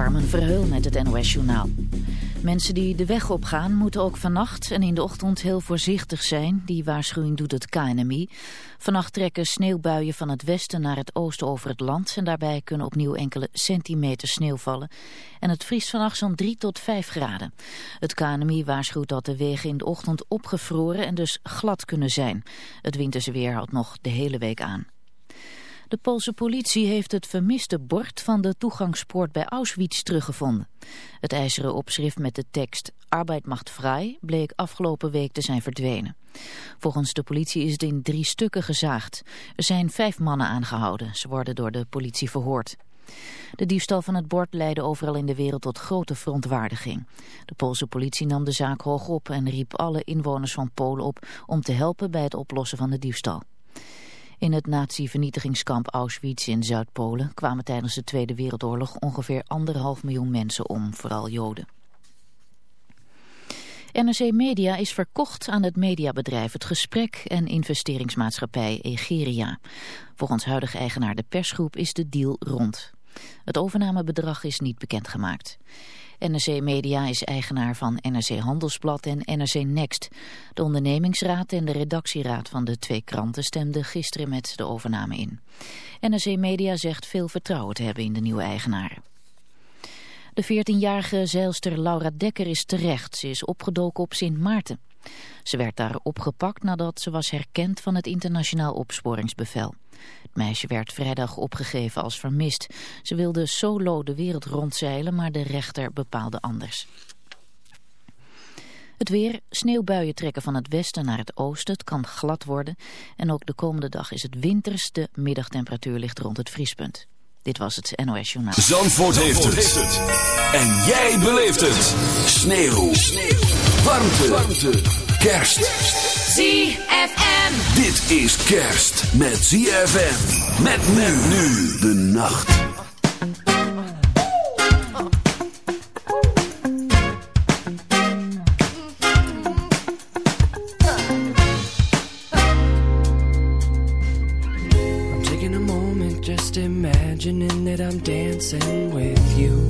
Carmen Verheul met het NOS Journaal. Mensen die de weg opgaan moeten ook vannacht en in de ochtend heel voorzichtig zijn. Die waarschuwing doet het KNMI. Vannacht trekken sneeuwbuien van het westen naar het oosten over het land. En daarbij kunnen opnieuw enkele centimeter sneeuw vallen. En het vriest vannacht zo'n 3 tot 5 graden. Het KNMI waarschuwt dat de wegen in de ochtend opgevroren en dus glad kunnen zijn. Het winterse weer houdt nog de hele week aan. De Poolse politie heeft het vermiste bord van de toegangspoort bij Auschwitz teruggevonden. Het ijzeren opschrift met de tekst Arbeid macht vrij bleek afgelopen week te zijn verdwenen. Volgens de politie is het in drie stukken gezaagd. Er zijn vijf mannen aangehouden. Ze worden door de politie verhoord. De diefstal van het bord leidde overal in de wereld tot grote verontwaardiging. De Poolse politie nam de zaak hoog op en riep alle inwoners van Polen op om te helpen bij het oplossen van de diefstal. In het nazi-vernietigingskamp Auschwitz in Zuid-Polen kwamen tijdens de Tweede Wereldoorlog ongeveer anderhalf miljoen mensen om, vooral Joden. NRC Media is verkocht aan het mediabedrijf Het Gesprek en investeringsmaatschappij Egeria. Volgens huidige eigenaar de persgroep is de deal rond. Het overnamebedrag is niet bekendgemaakt. NRC Media is eigenaar van NRC Handelsblad en NRC Next. De ondernemingsraad en de redactieraad van de twee kranten stemden gisteren met de overname in. NRC Media zegt veel vertrouwen te hebben in de nieuwe eigenaren. De 14-jarige zeilster Laura Dekker is terecht. Ze is opgedoken op Sint Maarten. Ze werd daar opgepakt nadat ze was herkend van het internationaal opsporingsbevel. Het meisje werd vrijdag opgegeven als vermist. Ze wilde solo de wereld rondzeilen, maar de rechter bepaalde anders. Het weer, sneeuwbuien trekken van het westen naar het oosten. Het kan glad worden. En ook de komende dag is het winters. De middagtemperatuur ligt rond het vriespunt. Dit was het NOS Journaal. Zandvoort, heeft, het. En jij beleeft het. Sneeuw. Sneeuw. Warmte. Warmte. Kerst. ZFM. Dit is kerst met ZFM. Met men nu de nacht. I'm taking a moment just imagining that I'm dancing with you.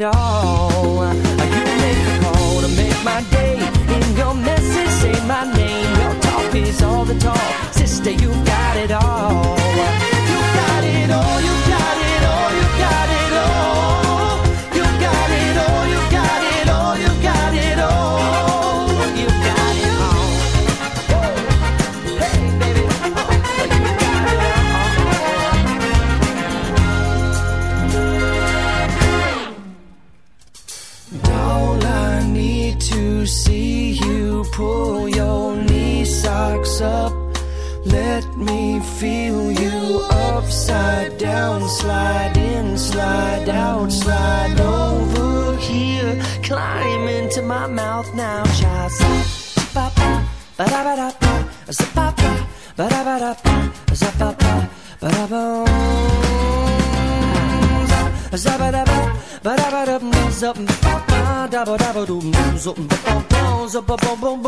It all. zo zoom, bon, bon, boom, bon, bon.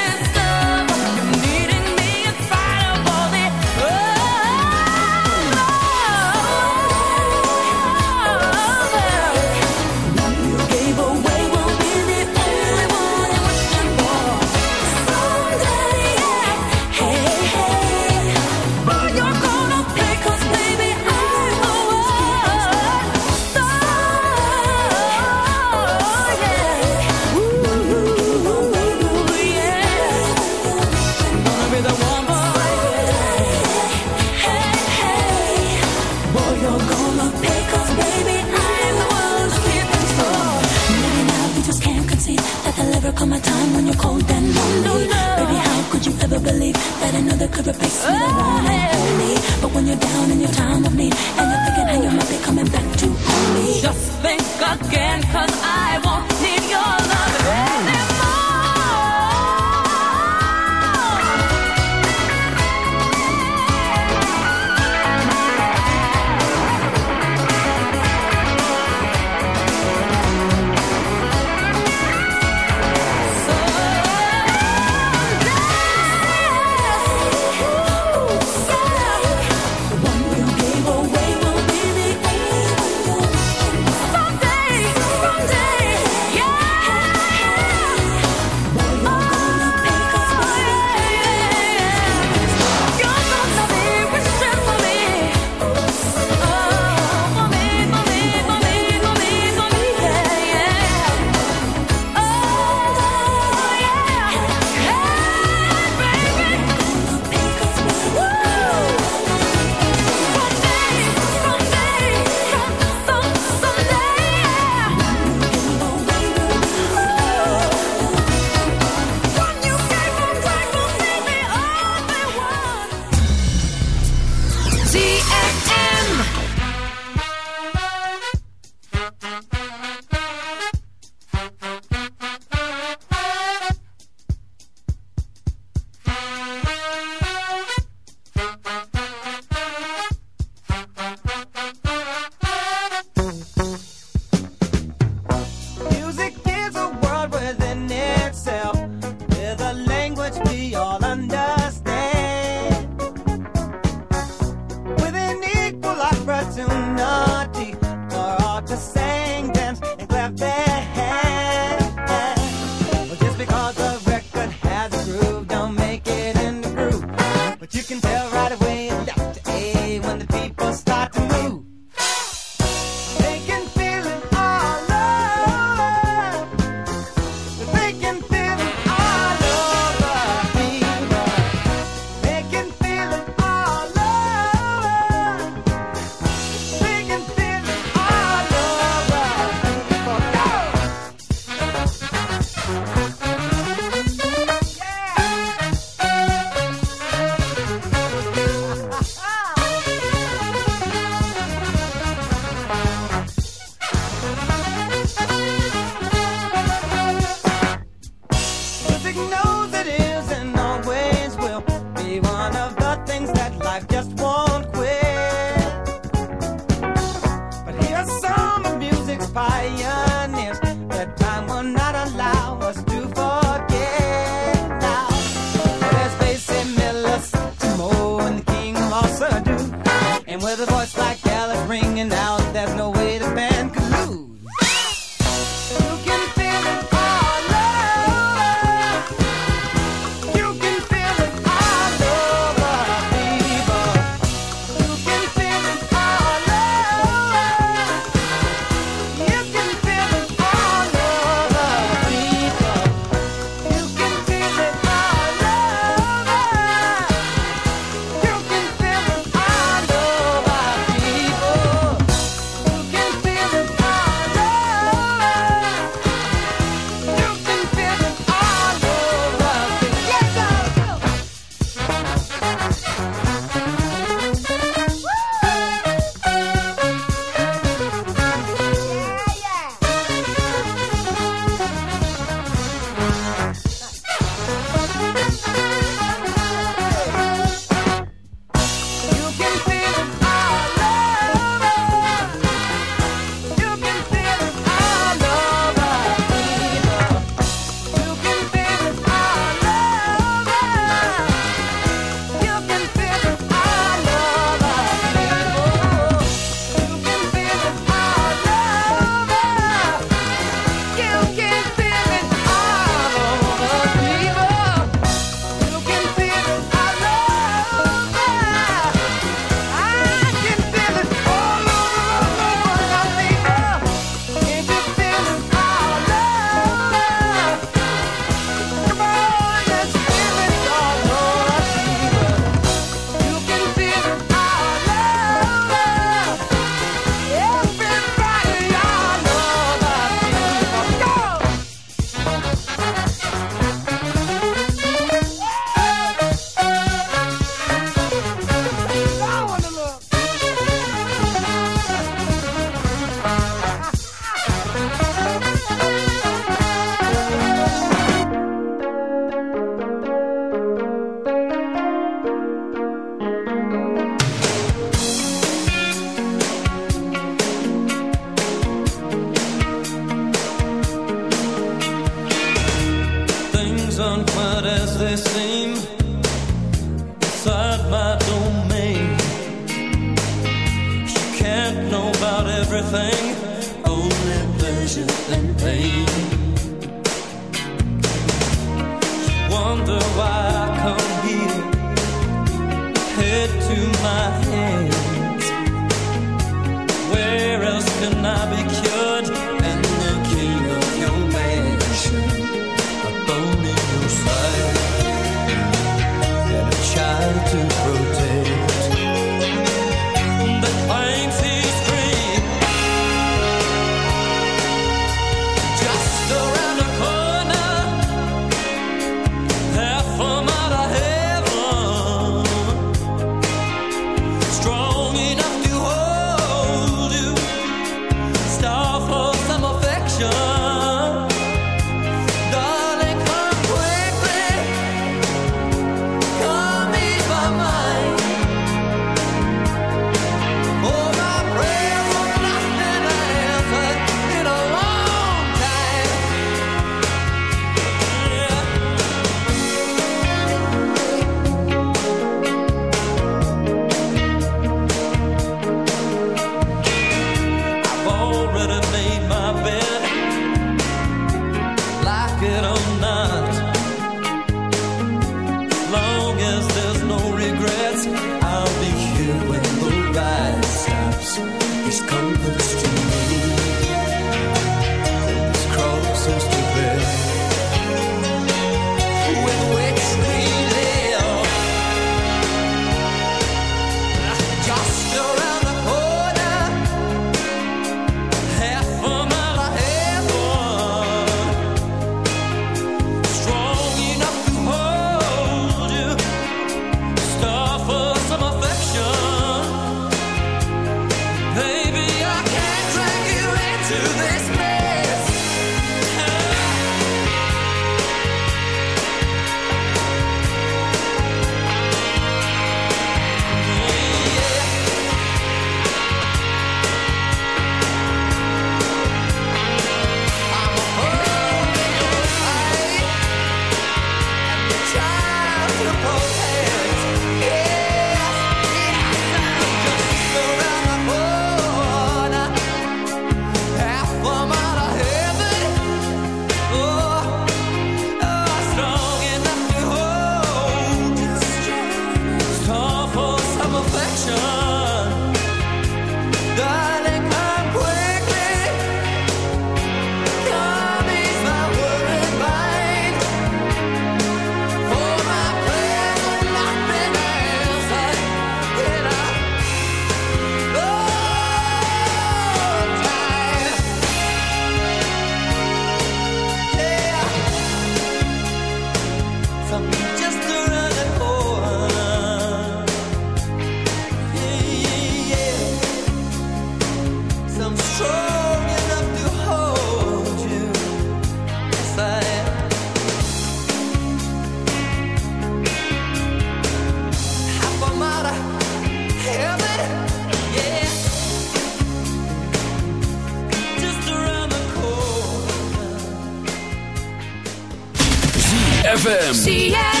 ZFM.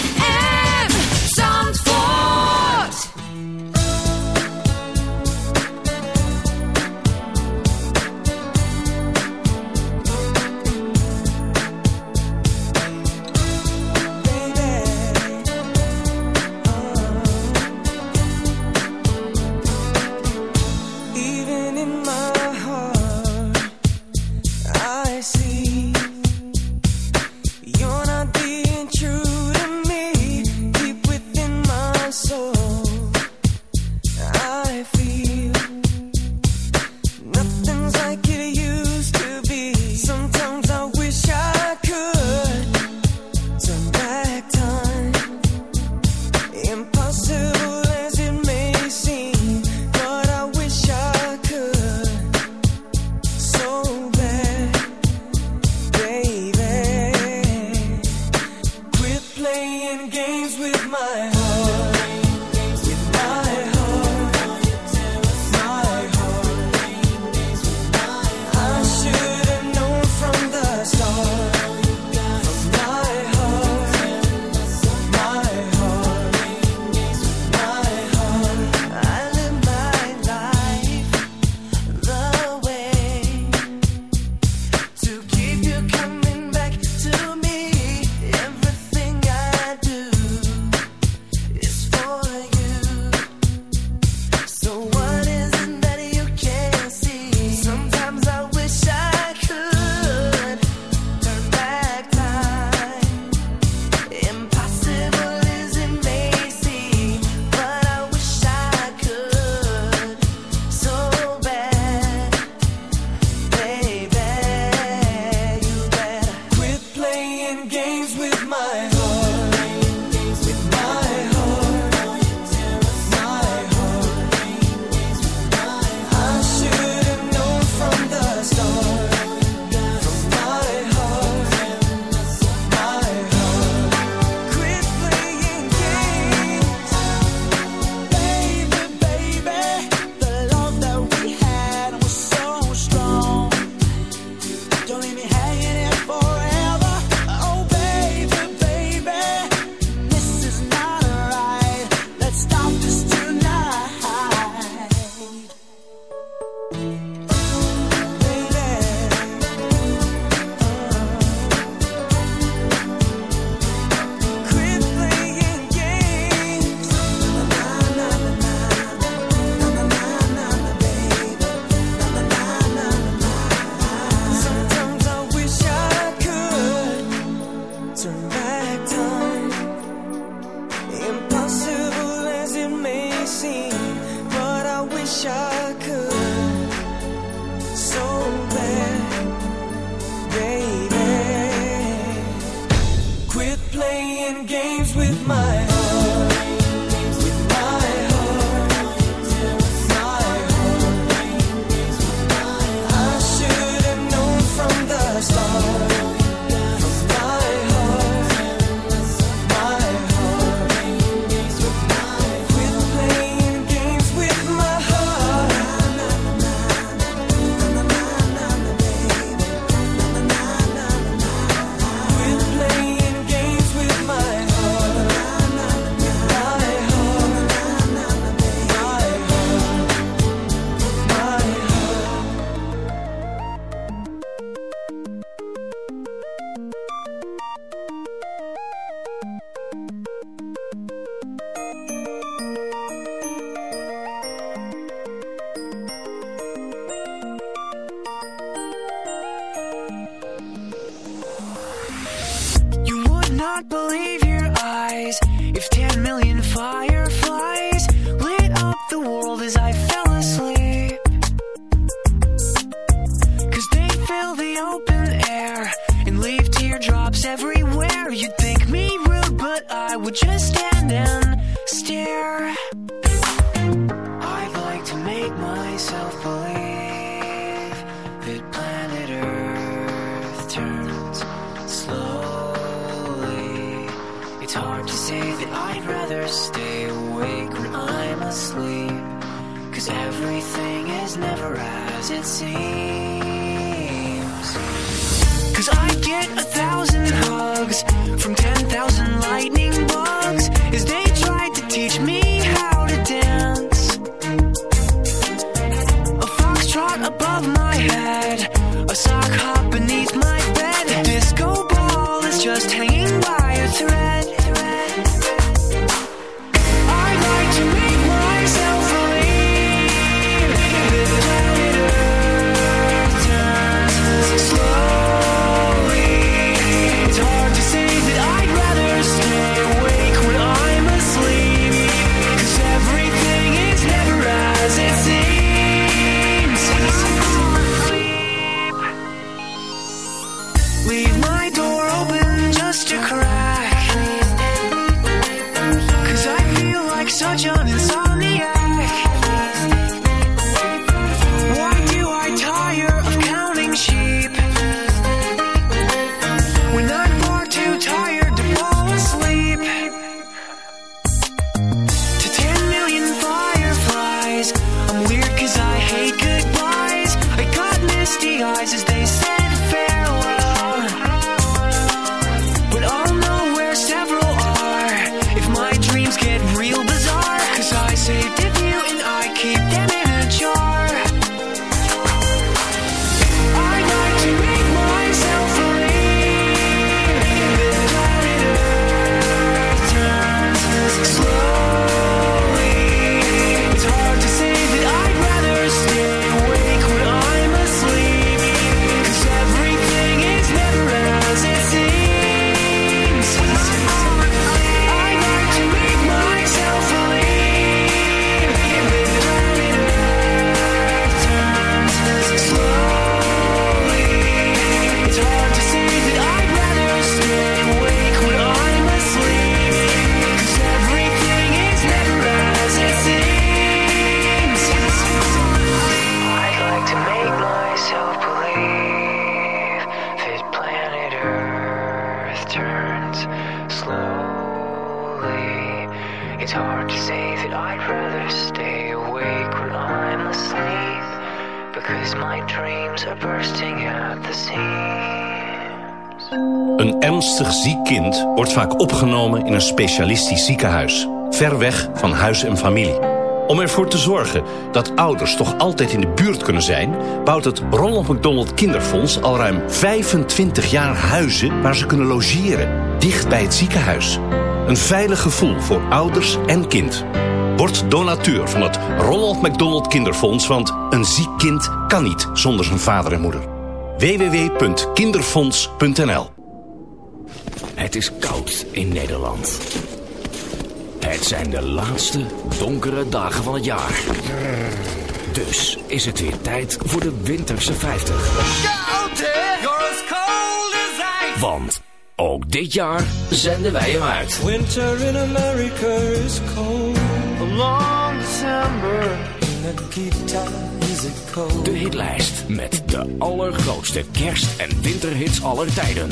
Vaak opgenomen in een specialistisch ziekenhuis. Ver weg van huis en familie. Om ervoor te zorgen dat ouders toch altijd in de buurt kunnen zijn... bouwt het Ronald McDonald Kinderfonds al ruim 25 jaar huizen... waar ze kunnen logeren, dicht bij het ziekenhuis. Een veilig gevoel voor ouders en kind. Word donateur van het Ronald McDonald Kinderfonds... want een ziek kind kan niet zonder zijn vader en moeder. www.kinderfonds.nl het is koud in Nederland. Het zijn de laatste donkere dagen van het jaar. Dus is het weer tijd voor de winterse 50. Koud, hè? You're as cold as ice. Want ook dit jaar zenden wij hem uit. Winter in America is cold. A long December. De hitlijst met de allergrootste kerst- en winterhits aller tijden.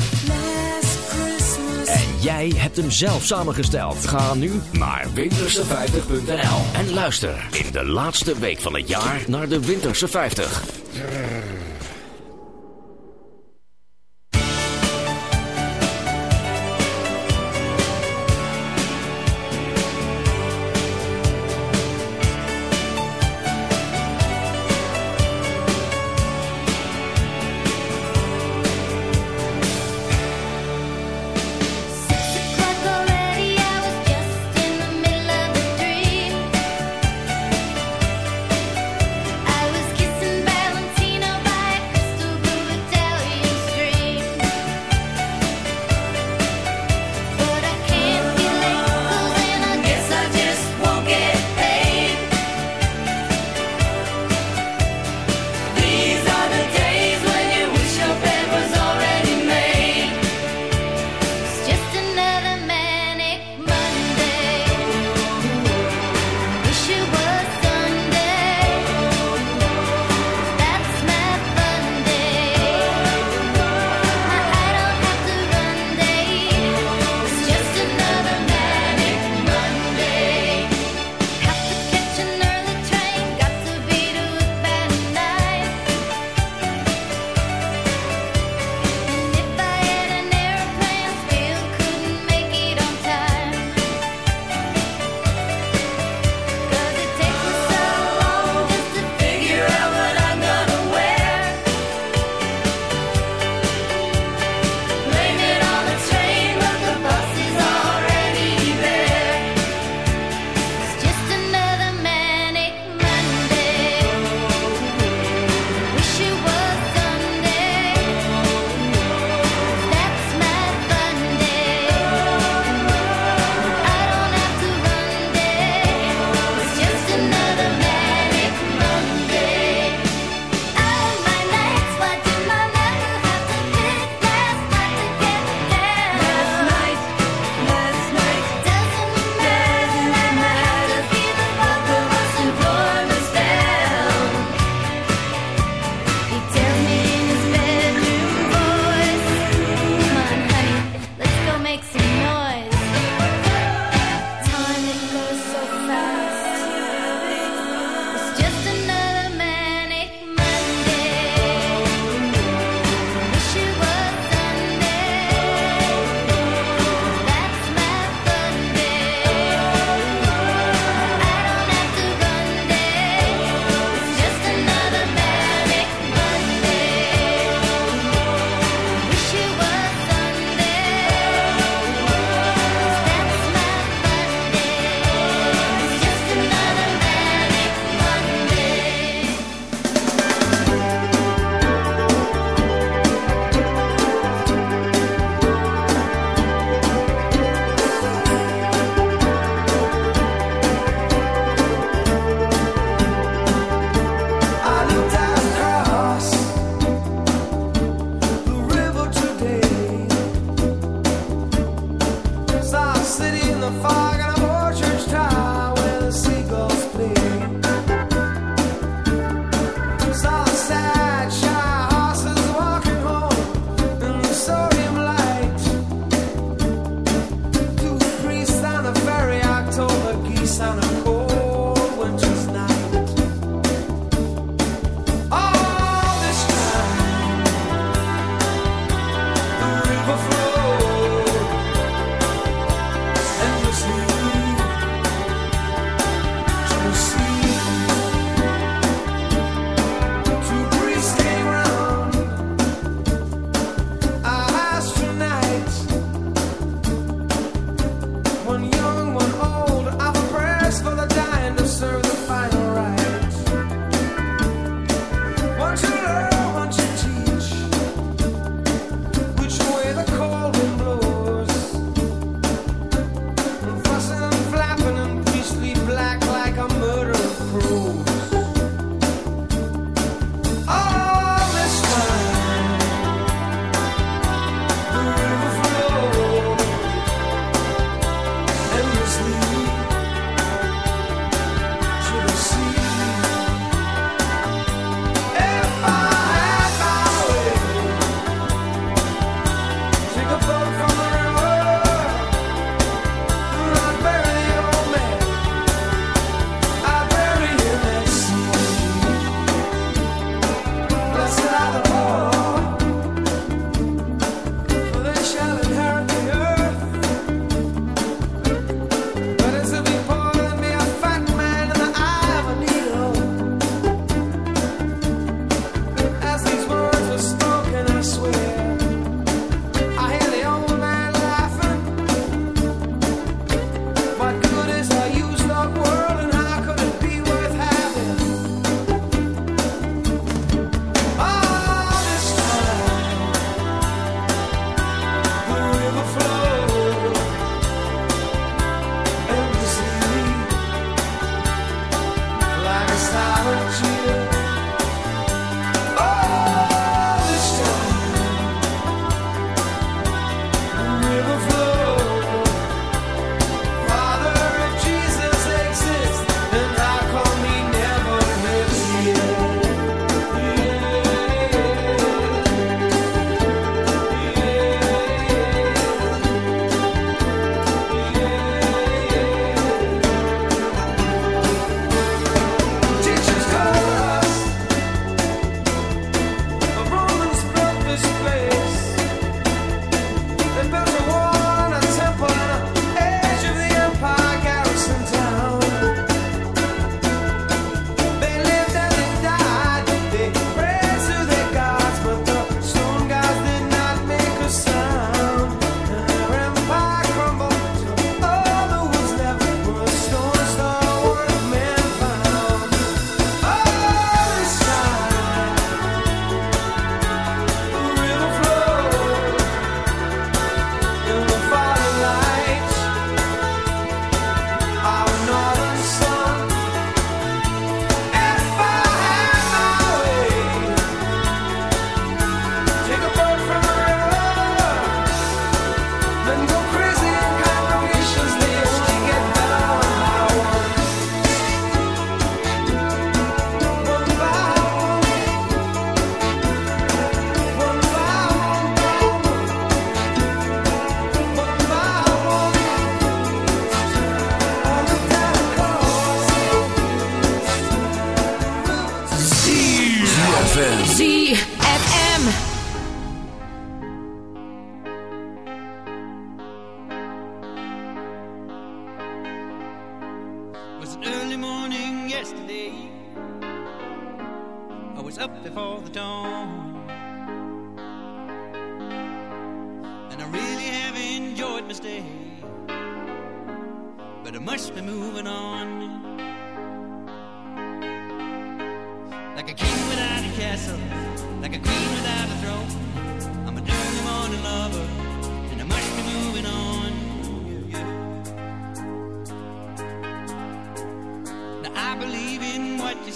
En jij hebt hem zelf samengesteld. Ga nu naar winterse50.nl en luister in de laatste week van het jaar naar de Winterse 50.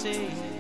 see.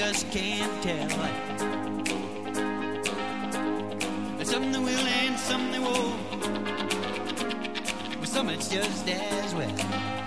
just can't tell. Some they will and some they won't, but some it's just as well.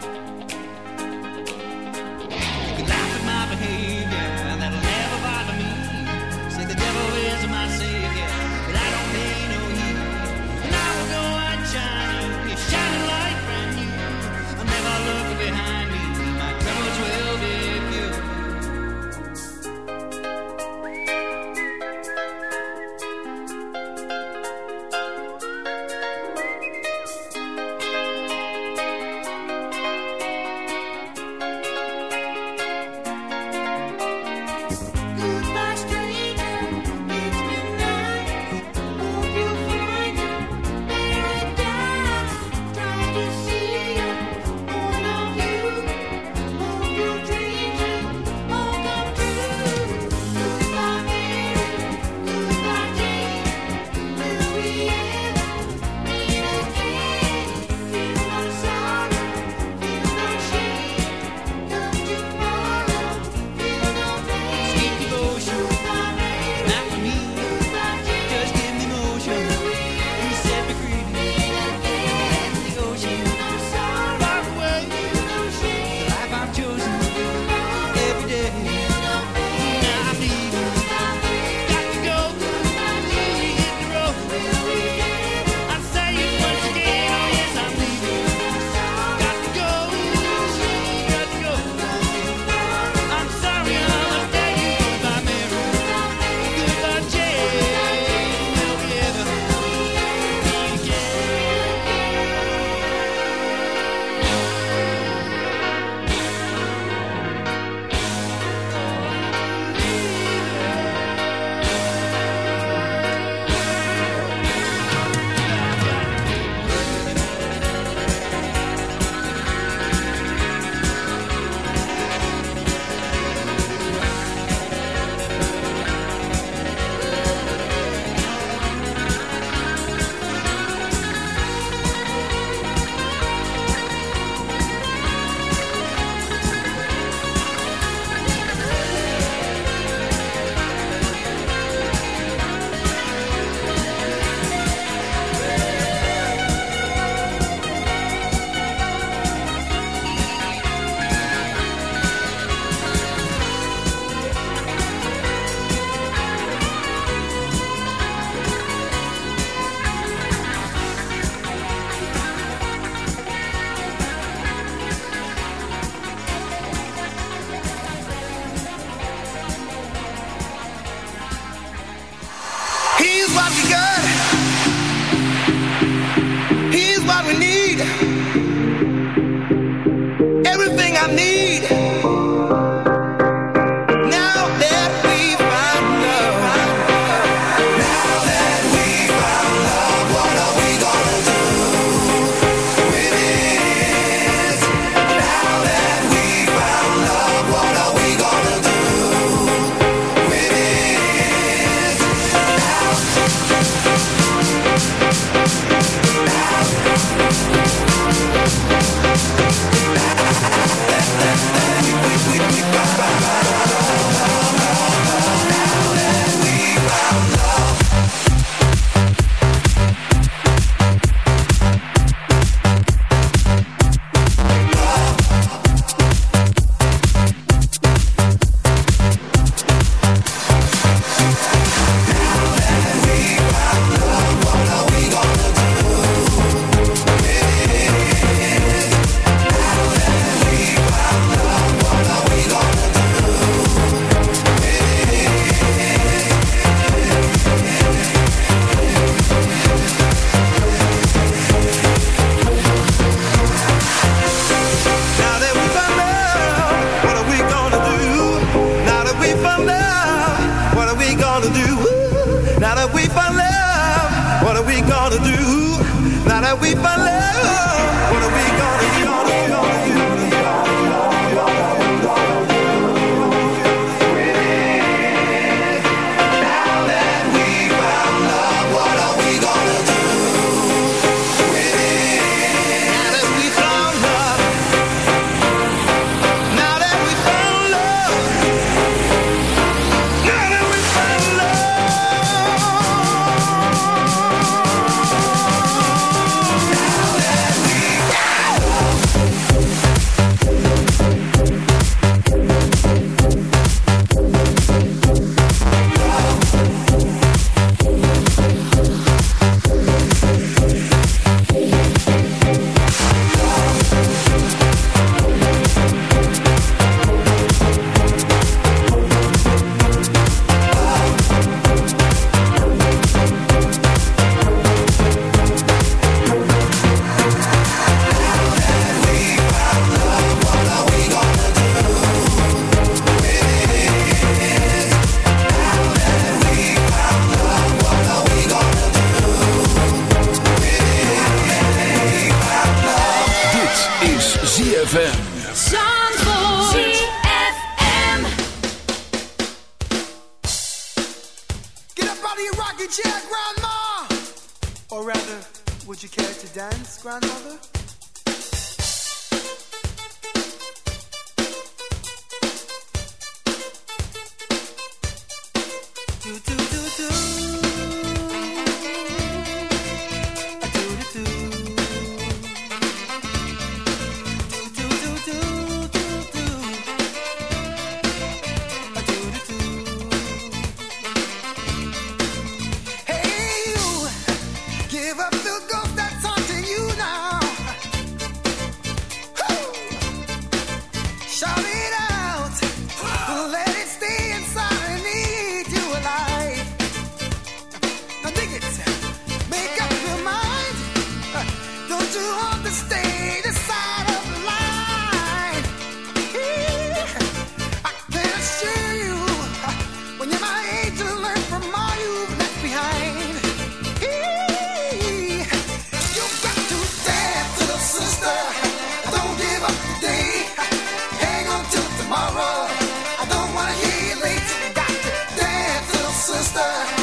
gostar.